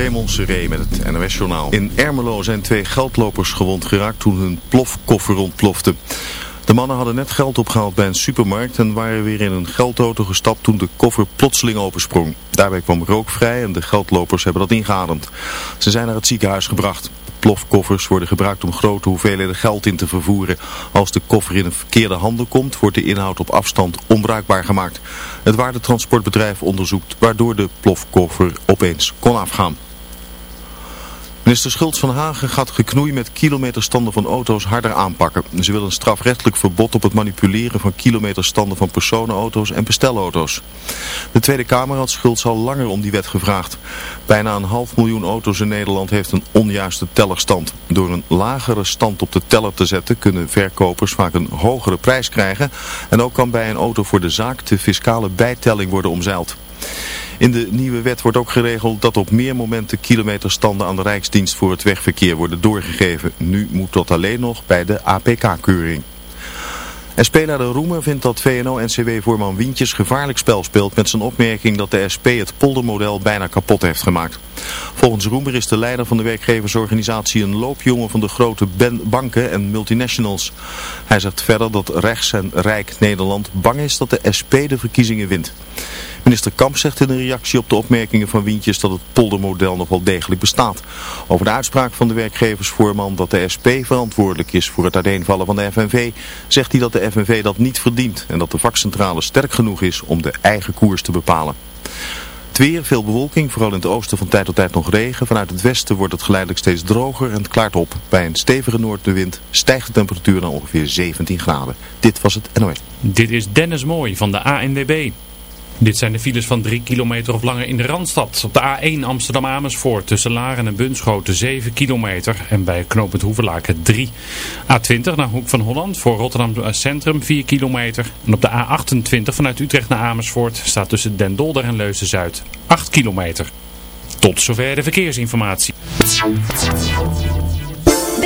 Raymond Seré met het NOS-journaal. In Ermelo zijn twee geldlopers gewond geraakt toen hun plofkoffer ontplofte. De mannen hadden net geld opgehaald bij een supermarkt en waren weer in een geldauto gestapt toen de koffer plotseling opensprong. Daarbij kwam rook vrij en de geldlopers hebben dat ingeademd. Ze zijn naar het ziekenhuis gebracht. Plofkoffers worden gebruikt om grote hoeveelheden geld in te vervoeren. Als de koffer in een verkeerde handen komt, wordt de inhoud op afstand onbruikbaar gemaakt. Het waardetransportbedrijf onderzoekt waardoor de plofkoffer opeens kon afgaan. Minister Schultz van Hagen gaat geknoei met kilometerstanden van auto's harder aanpakken. Ze wil een strafrechtelijk verbod op het manipuleren van kilometerstanden van personenauto's en bestelauto's. De Tweede Kamer had Schultz al langer om die wet gevraagd. Bijna een half miljoen auto's in Nederland heeft een onjuiste tellerstand. Door een lagere stand op de teller te zetten kunnen verkopers vaak een hogere prijs krijgen. En ook kan bij een auto voor de zaak de fiscale bijtelling worden omzeild. In de nieuwe wet wordt ook geregeld dat op meer momenten kilometerstanden aan de Rijksdienst voor het wegverkeer worden doorgegeven. Nu moet dat alleen nog bij de APK-keuring. SP-leider Roemer vindt dat VNO-NCW-voorman Wientjes gevaarlijk spel speelt met zijn opmerking dat de SP het poldermodel bijna kapot heeft gemaakt. Volgens Roemer is de leider van de werkgeversorganisatie een loopjongen van de grote banken en multinationals. Hij zegt verder dat rechts en rijk Nederland bang is dat de SP de verkiezingen wint. Minister Kamp zegt in een reactie op de opmerkingen van Wientjes dat het poldermodel nog wel degelijk bestaat. Over de uitspraak van de werkgeversvoorman dat de SP verantwoordelijk is voor het uiteenvallen van de FNV, zegt hij dat de FNV dat niet verdient en dat de vakcentrale sterk genoeg is om de eigen koers te bepalen. Het veel bewolking, vooral in het oosten van tijd tot tijd nog regen. Vanuit het westen wordt het geleidelijk steeds droger en het klaart op. Bij een stevige noordenwind stijgt de temperatuur naar ongeveer 17 graden. Dit was het NOS. Dit is Dennis Mooi van de ANWB. Dit zijn de files van 3 kilometer of langer in de Randstad. Op de A1 Amsterdam-Amersfoort tussen Laren en Bunschoten 7 kilometer en bij knooppunt Hoevelaken 3. A20 naar Hoek van Holland voor Rotterdam Centrum 4 kilometer. En op de A28 vanuit Utrecht naar Amersfoort staat tussen Den Dolder en Leusden-Zuid 8 kilometer. Tot zover de verkeersinformatie.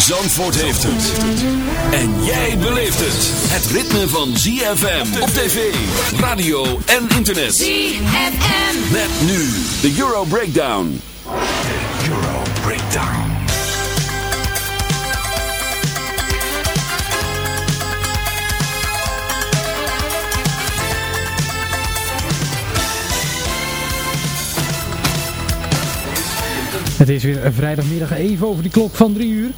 Zandvoort heeft het. En jij beleeft het. Het ritme van ZFM op tv, radio en internet. ZFM. Met nu de Euro Breakdown. Euro Breakdown. Het is weer een vrijdagmiddag even over die klok van 3 uur.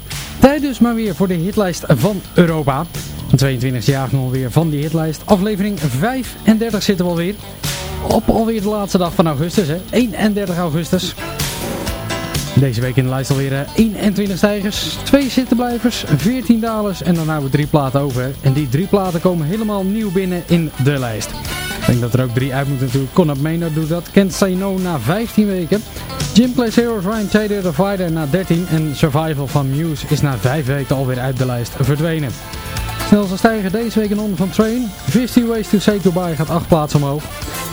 Tijd dus maar weer voor de hitlijst van Europa. Een 22e jaargang alweer van die hitlijst. Aflevering 35 zitten we alweer. Op alweer de laatste dag van augustus, hè? 31 augustus. Deze week in de lijst alweer eh, 21 stijgers, 2 zittenblijvers, 14 dalers en dan houden we drie platen over. En die drie platen komen helemaal nieuw binnen in de lijst. Ik denk dat er ook drie uit moeten natuurlijk. Conor Maynard doet dat. Kent Say No na 15 weken. Jim Plays Heroes, Ryan Taylor, The Fighter na 13. En Survival van Muse is na 5 weken alweer uit de lijst verdwenen. Snelste stijger deze week in onder van Train. 50 Ways to Say Goodbye gaat 8 plaatsen omhoog.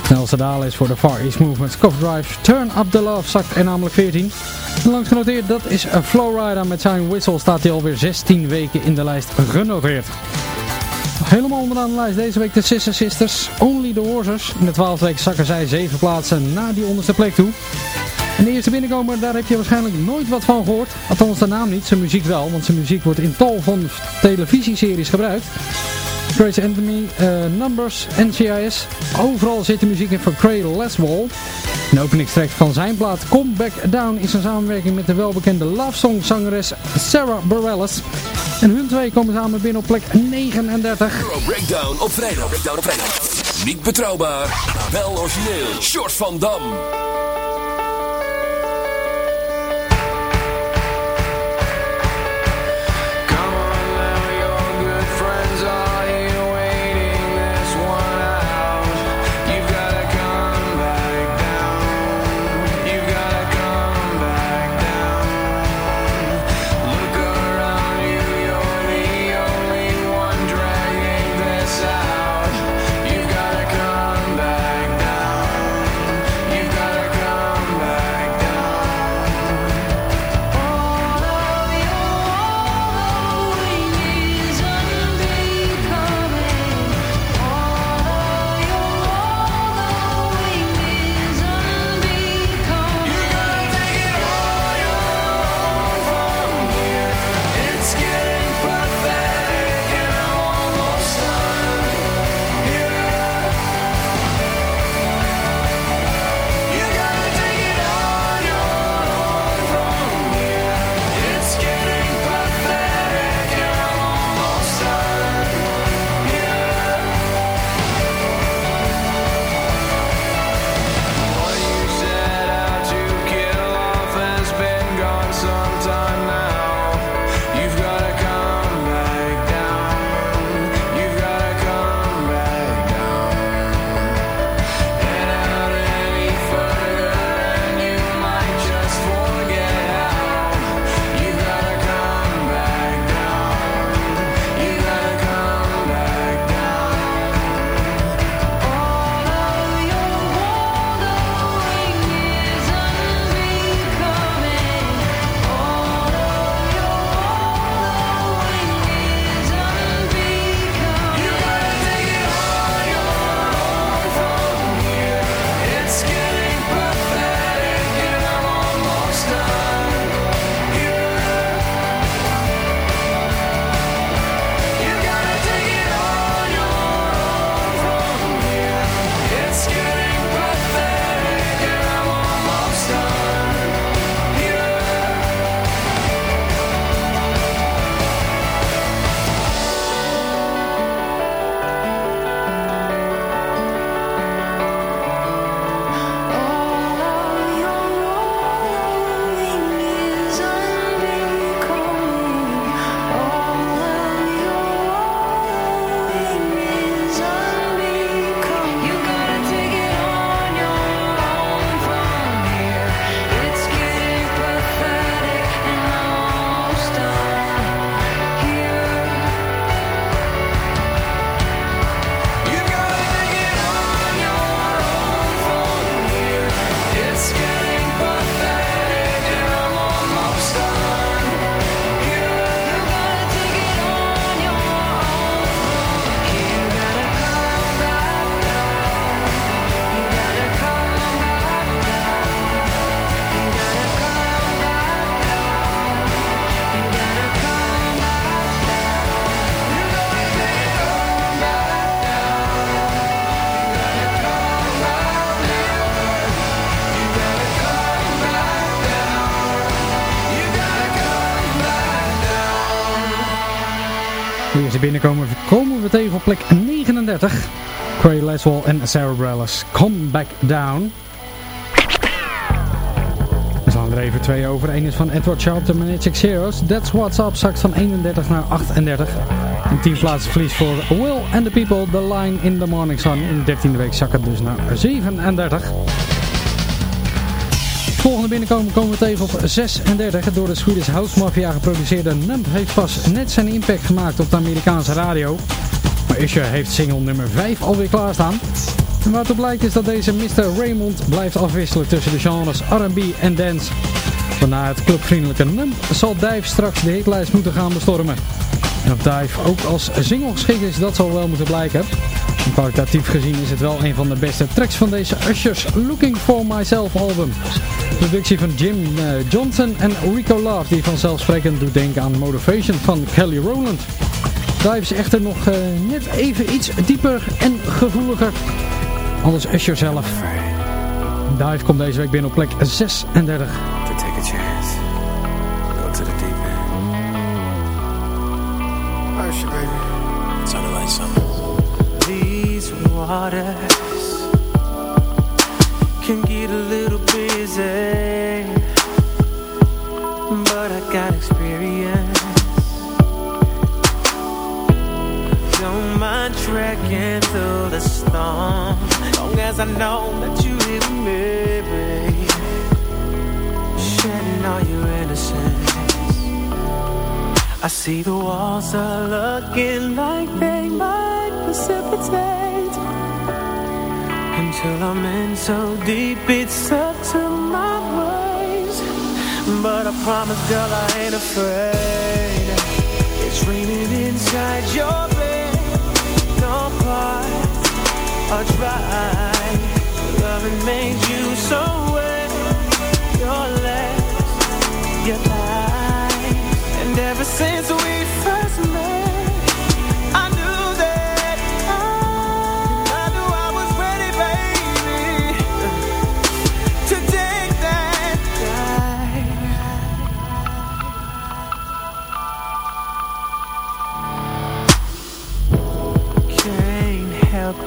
Snelste dalen is voor de Far East Movements Cover Drive. Turn Up The Love zakt er namelijk 14. En langs genoteerd, dat is Flowrider met zijn whistle staat hij alweer 16 weken in de lijst genoteerd. Helemaal onderaan de lijst deze week de Sister Sisters, Only the Horsers. In de 12e week zakken zij 7 plaatsen naar die onderste plek toe. En de eerste binnenkomer, daar heb je waarschijnlijk nooit wat van gehoord. Althans de naam niet, zijn muziek wel, want zijn muziek wordt in tal van televisieseries gebruikt. Grace Anthony, uh, Numbers, NCIS. Overal zit de muziek in van Cradle Leswell. Een openingstrek van zijn plaat Come Back Down is een samenwerking met de welbekende love song zangeres Sarah Bareilles. En hun twee komen samen binnen op plek 39. Euro Breakdown op vrijdag. Breakdown vrijdag. Niet betrouwbaar, wel origineel. Short van Dam. Binnenkomen komen we tegen op plek 39. Cray Leswell en Sarah Bareilles. Come Back Down. We staan er even twee over. Eén is van Edward Sharp, de Magic. That's What's Up zakt van 31 naar 38. Een 10 plaatsen verlies voor Will and the People, The Line in the Morning Sun. In de 13e week zakken dus naar 37. Volgende binnenkomen komen we tegen op 36. Door de Swedish House Mafia geproduceerde Nump heeft pas net zijn impact gemaakt op de Amerikaanse radio. Maar Usher heeft single nummer 5 alweer klaarstaan. En wat er blijkt is dat deze Mr. Raymond blijft afwisselen tussen de genres R&B en dance. Waarna het clubvriendelijke Nump zal Dive straks de hitlijst moeten gaan bestormen. En of Dive ook als single geschikt is, dat zal wel moeten blijken. Kwalitatief gezien is het wel een van de beste tracks van deze Usher's Looking For Myself album. Productie van Jim eh, Johnson en Rico Love, die vanzelfsprekend doet denken aan Motivation van Kelly Rowland. Dive is echter nog eh, net even iets dieper en gevoeliger. Anders Usher zelf. Dive komt deze week binnen op plek 36. Waters can get a little busy, but I got experience. Don't mind trekking through the storm, long as I know that you hear me, shedding all your innocence. I see the walls are looking like they might precipitate until I'm in so deep it's up to my waist. But I promise, girl, I ain't afraid. It's raining inside your bed. No part or try. Loving made you so wet your legs, your thighs, and ever since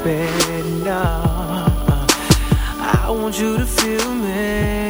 help it, no. I want you to feel me.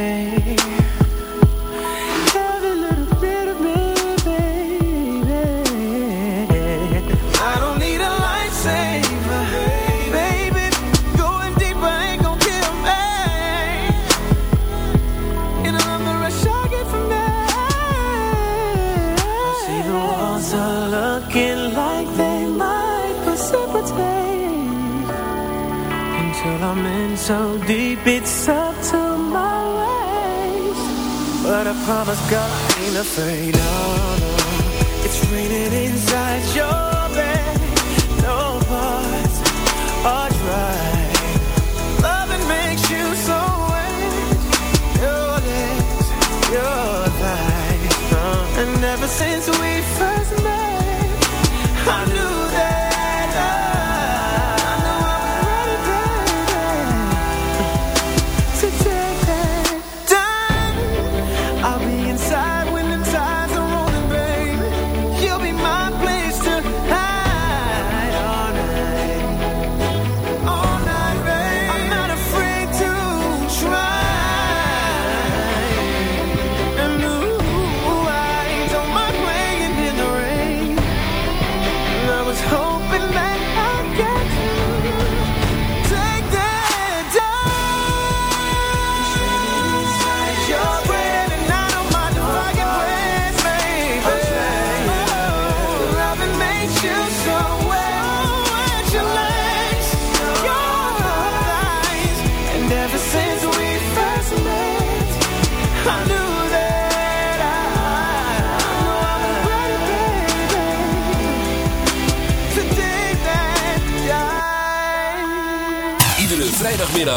Promise God I ain't afraid. No, no. It's raining inside your bed. No parts are dry. Loving makes you so wet. Your legs, your thighs. uh, And ever since we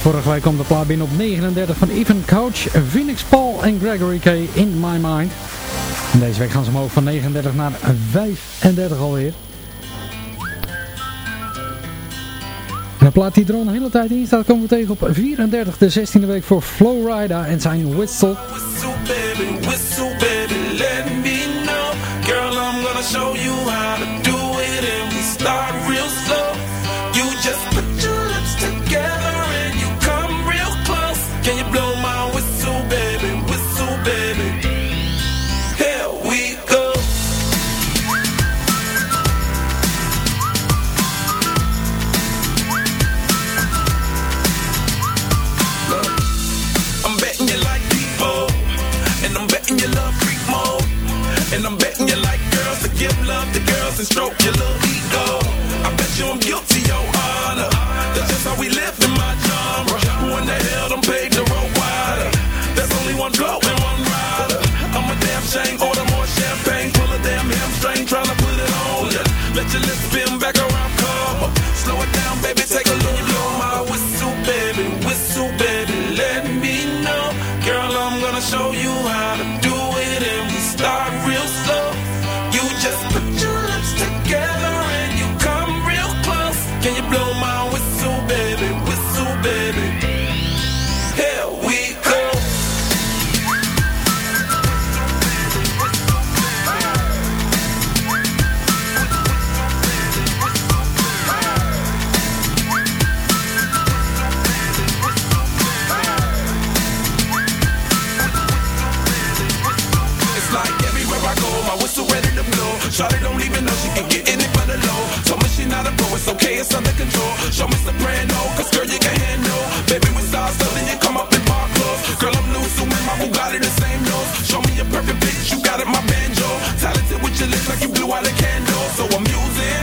Vorige week kwam de plaat binnen op 39 van Even Couch, Phoenix Paul en Gregory K. In My Mind. Deze week gaan ze omhoog van 39 naar 35 alweer. En de plaat die er al hele tijd in staat komen we tegen op 34, de 16e week voor Flowrider en zijn Whistle. Whistle baby, whistle baby, let me know. Girl, I'm gonna show you how to do it and we start real slow. And stroke your little ego. I bet you I'm guilty, Like everywhere I go, my whistle ready to blow. Shawty don't even know she can get in it for low. Told me she not a pro, it's okay, it's under control. Show me soprano, cause girl you can handle. Baby we start something, you come up in park clothes. Girl I'm loose, so my Bugatti the same nose. Show me a perfect bitch, you got it, my banjo. Talented with your lips like you blew out a candle. So I'm using,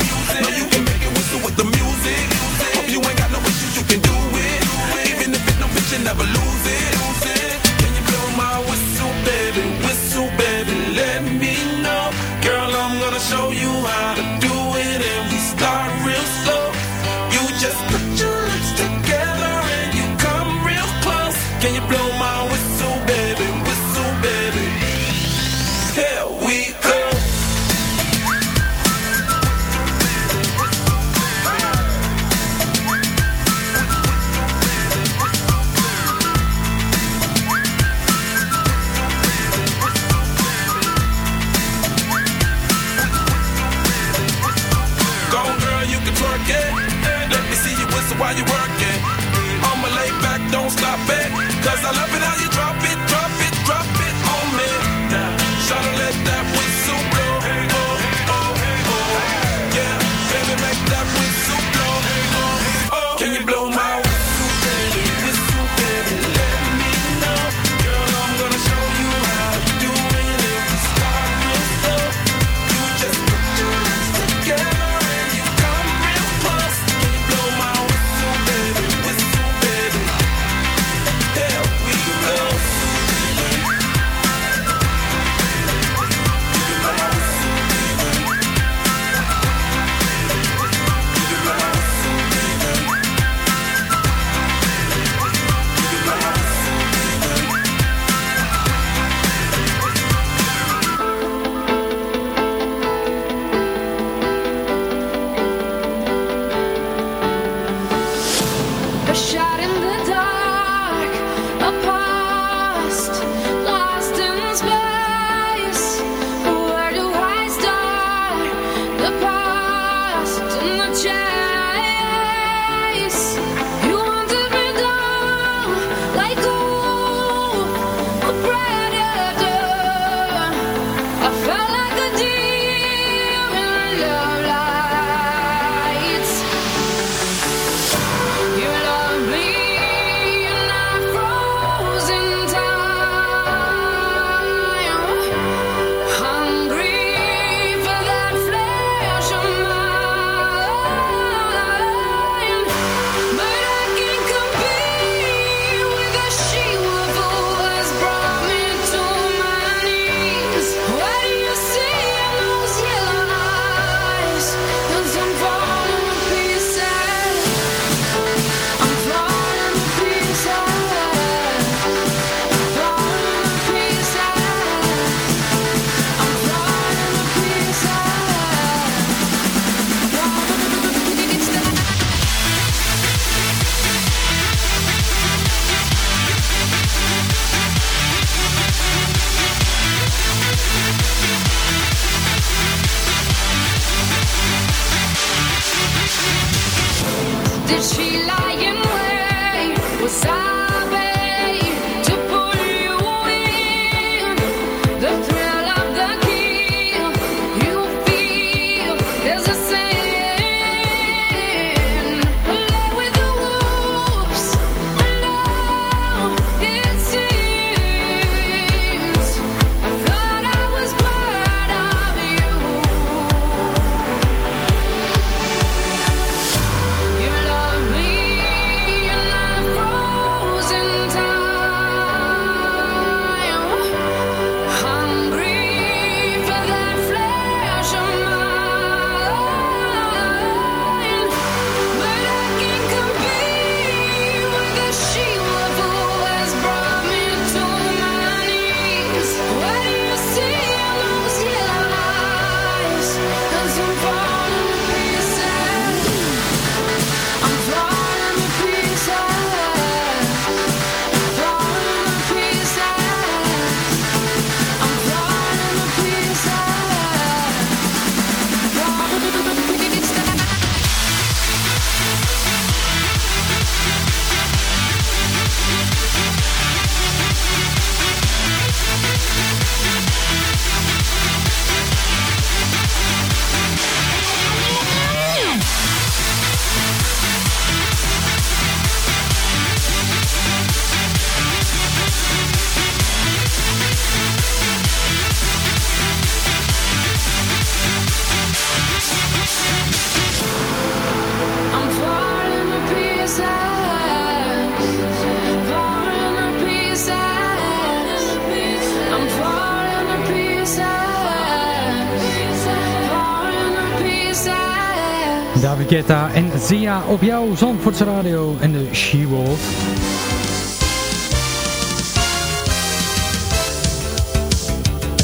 en Zia op jouw Zandvoortse Radio en de She-Wolf.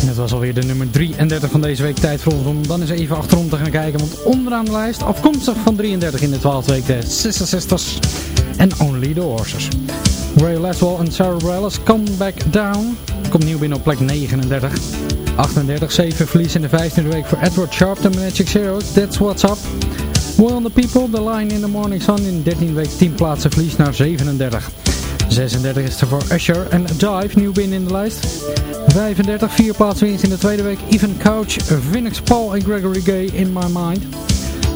En dat was alweer de nummer 33 van deze week. Tijd voor ons om dan eens even achterom te gaan kijken. Want onderaan de lijst, afkomstig van 33 in de 12e week, de 66 en Only the Horses. Ray Laswell en Sarah Bareilles, Come Back Down. Komt nieuw binnen op plek 39. 38, 7 verlies in de 15e week voor Edward Sharp, de Magic Zeros. That's What's Up. Well the People, The Line in the Morning Sun in 13 week 10 plaatsen verlies naar 37. 36 is er voor Usher en Dive, nieuw binnen in de lijst. 35, 4 plaatsen winst in de tweede week. Even Couch, Vinix Paul en Gregory Gay in My Mind.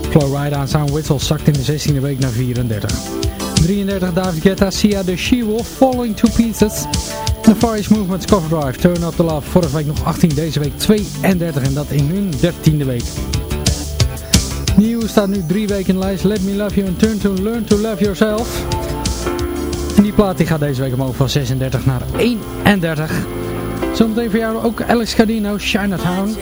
Flowride aan Sound Whistle zakt in de 16e week naar 34. 33 David Guetta, Sia de She-Wolf, Falling to Pieces. The Far East Movement's Cover Drive, Turn Up The Love. Vorige week nog 18, deze week 32 en dat in hun 13e week. Nieuw staat nu drie weken in de lijst. Let Me Love You and Turn to Learn to Love Yourself. En die plaat die gaat deze week omhoog van 36 naar 31. Zometeen voor jou ook Alex Cardino, Chinatown.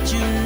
That you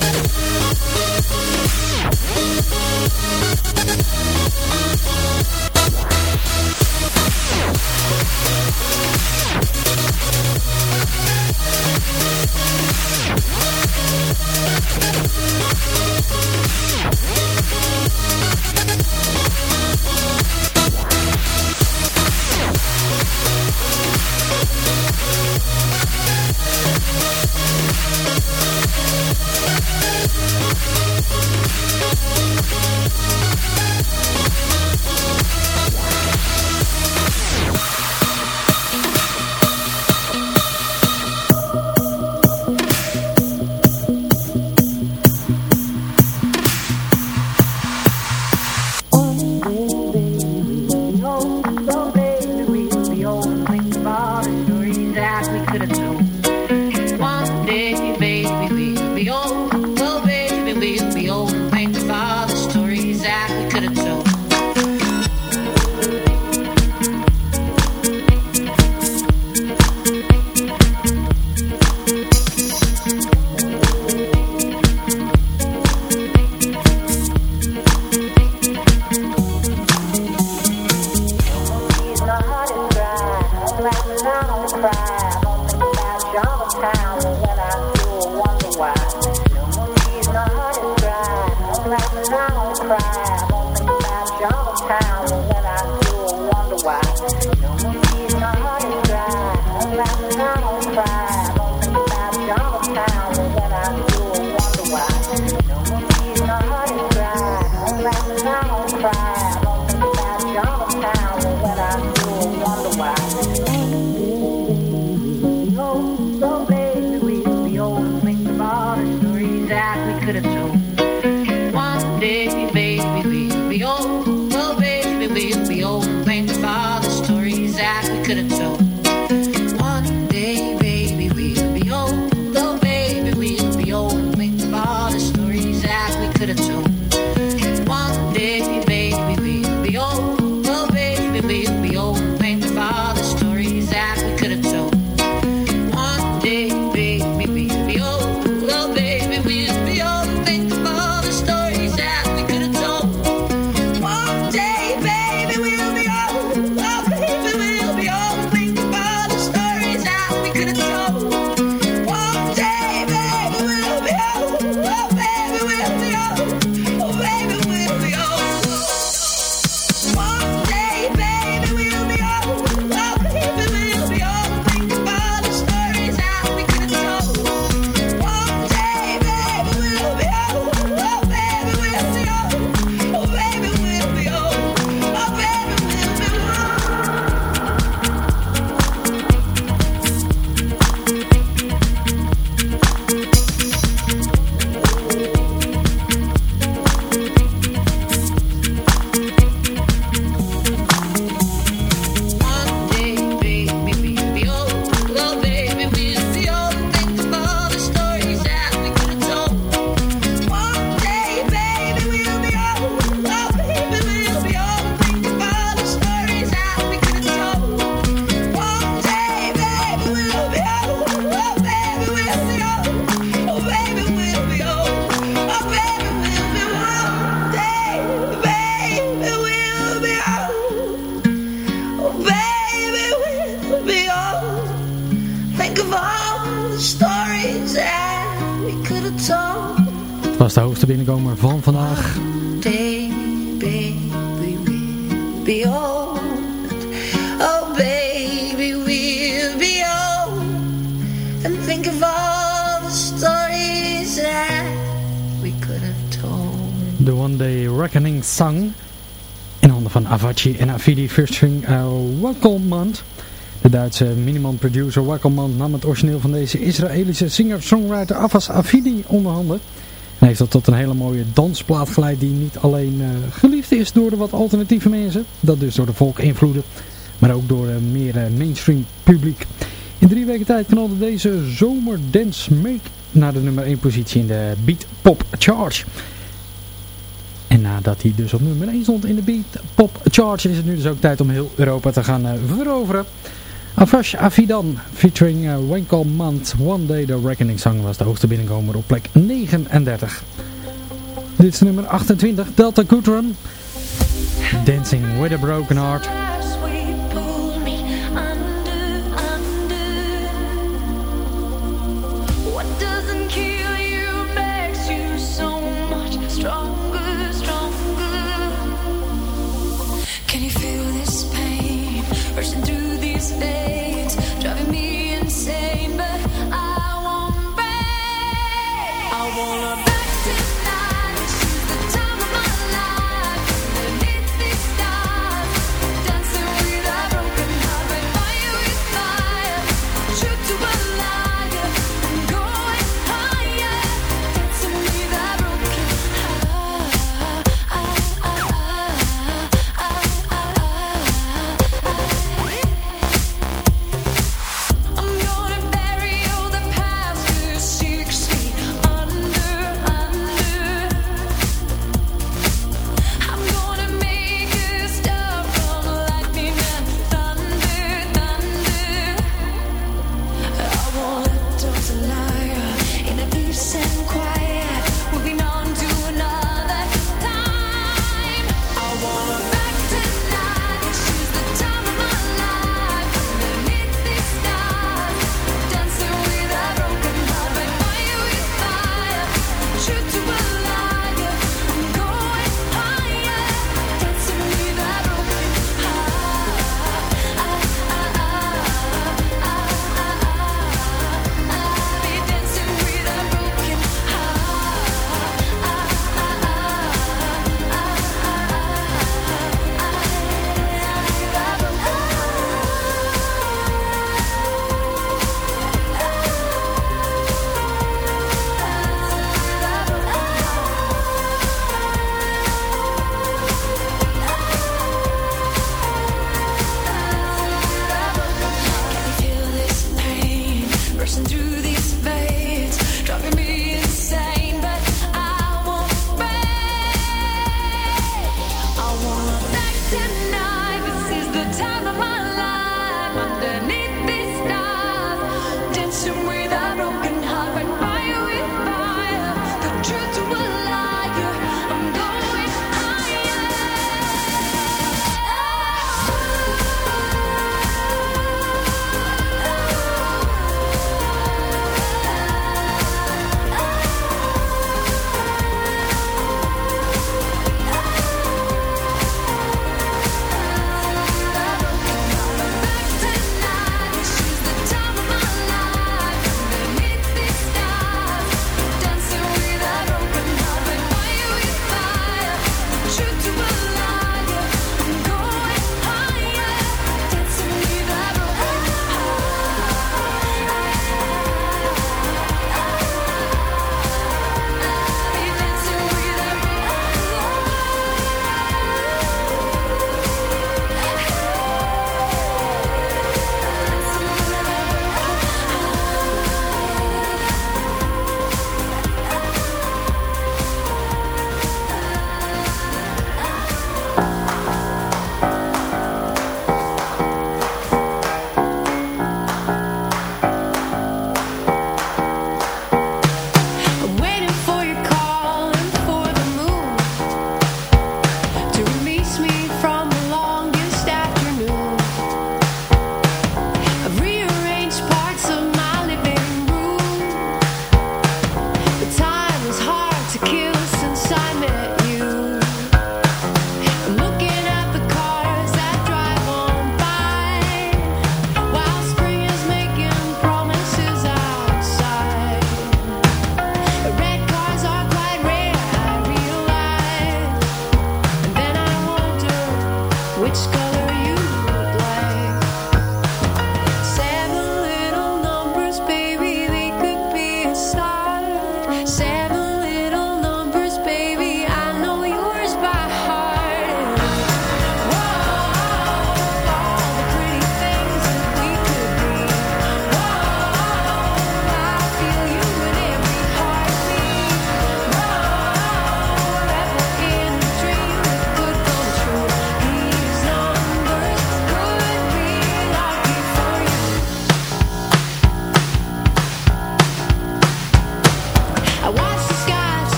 Thank you. Was de hoogste binnenkomer van vandaag. Day, baby, be old. And think of all the stories we could have told. De One Day Reckoning Song. In handen van Avicii en Afidi featuring uh, Wackelmand. De Duitse miniman-producer Wackelmand nam het origineel van deze Israëlische singer-songwriter Avas Afidi onder handen. En heeft dat tot een hele mooie dansplaat geleid die niet alleen uh, geliefd is door de wat alternatieve mensen. Dat dus door de volk-invloeden. Maar ook door uh, meer uh, mainstream publiek. In drie weken tijd knalde deze zomerdance make naar de nummer 1 positie in de Beat Pop Charge. En nadat hij dus op nummer 1 stond in de Beat Pop Charge is het nu dus ook tijd om heel Europa te gaan veroveren. Avash Avidan featuring uh, Winkle Mant One Day The Reckoning Song was de hoogste binnenkomer op plek 39. Dit is nummer 28 Delta Goodrun Dancing With A Broken Heart.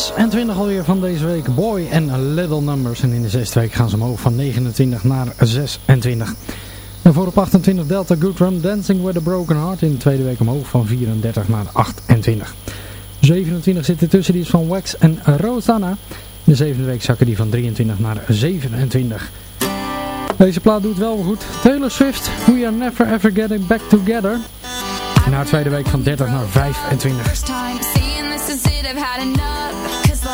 26 alweer van deze week. Boy en Little Numbers. En in de zesde week gaan ze omhoog van 29 naar 26. En voor op 28 Delta Goodrum Dancing with a Broken Heart. In de tweede week omhoog van 34 naar 28. 27 zit ertussen. Die is van Wax en Rosanna. In de zevende week zakken die van 23 naar 27. Deze plaat doet wel goed. Taylor Swift, We Are Never Ever Getting Back Together. Na de tweede week van 30 naar 25. I've had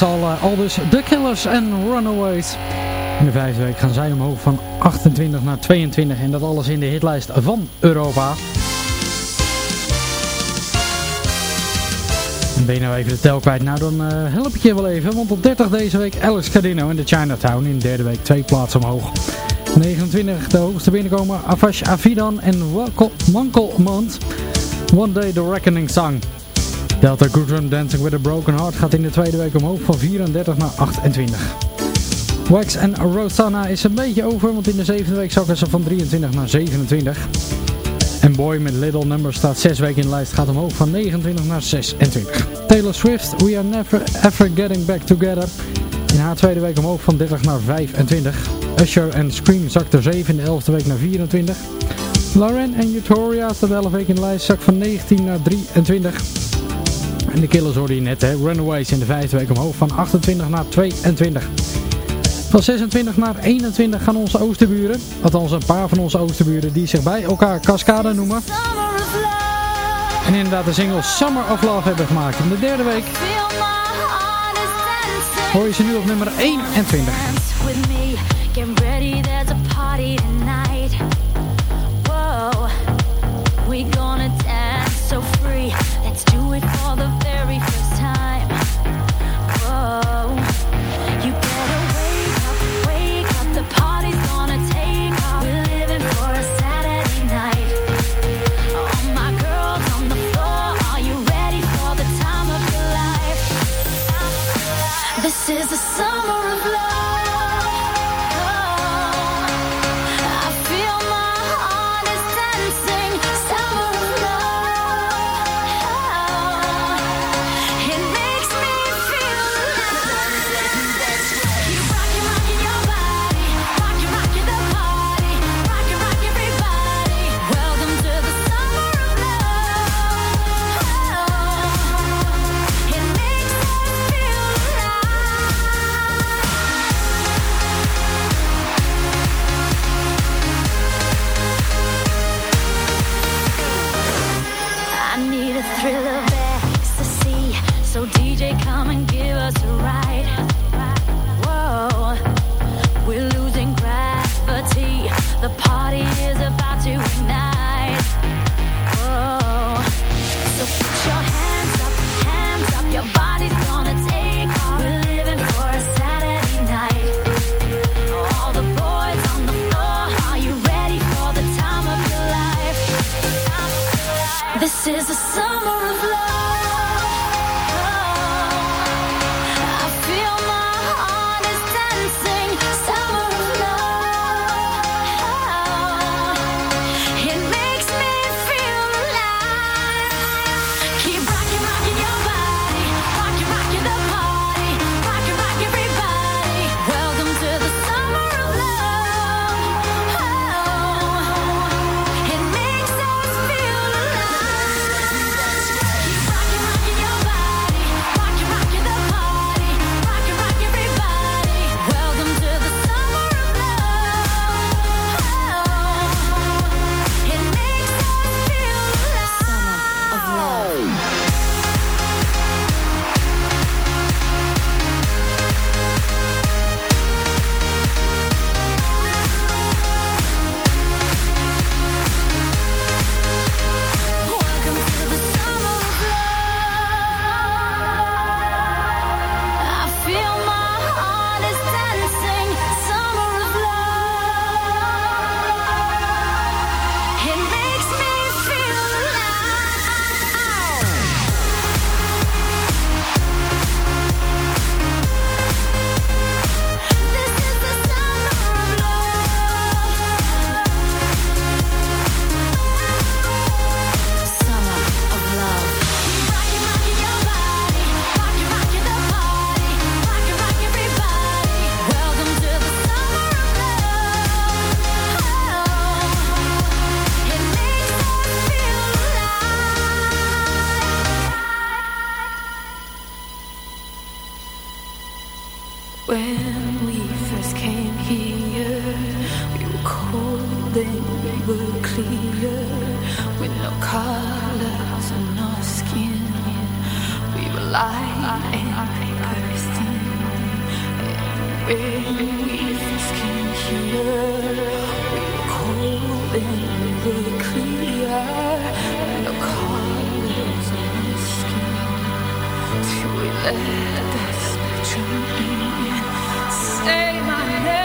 Met z'n allen, al dus The Killers en Runaways. In de vijfde week gaan zij omhoog van 28 naar 22 en dat alles in de hitlijst van Europa. En ben je nou even de tel kwijt? Nou dan eh, help ik je wel even, want op 30 deze week Alex Cardino in de Chinatown. In de derde week twee plaatsen omhoog. 29 de hoogste binnenkomen Avash Avidan en Wankel Mond. One Day The Reckoning Song. Delta Goodrun Dancing with a Broken Heart gaat in de tweede week omhoog van 34 naar 28. Wax en Rosanna is een beetje over, want in de zevende week zakken ze van 23 naar 27. En Boy met Little Number staat 6 weken in de lijst, gaat omhoog van 29 naar 26. Taylor Swift, We Are Never Ever Getting Back Together. In haar tweede week omhoog van 30 naar 25. Usher en Scream zakte 7 in de 11e week naar 24. Lauren en Euphoria staat 11 weken in de lijst, zak van 19 naar 23. En de Killers hoorde je net, hè. Runaways in de vijfde week omhoog van 28 naar 22. Van 26 naar 21 gaan onze oosterburen, althans een paar van onze oosterburen die zich bij elkaar Cascade noemen. En inderdaad de single Summer of Love hebben gemaakt. In de derde week hoor je ze nu op nummer 21. This is the summer of love. When we first came here, we were cold and we were clear, with no colors on our skin. We were light and bursting. When we first came here, we were cold and we were clear, with no colors on our skin. Till we left to me. Say my name.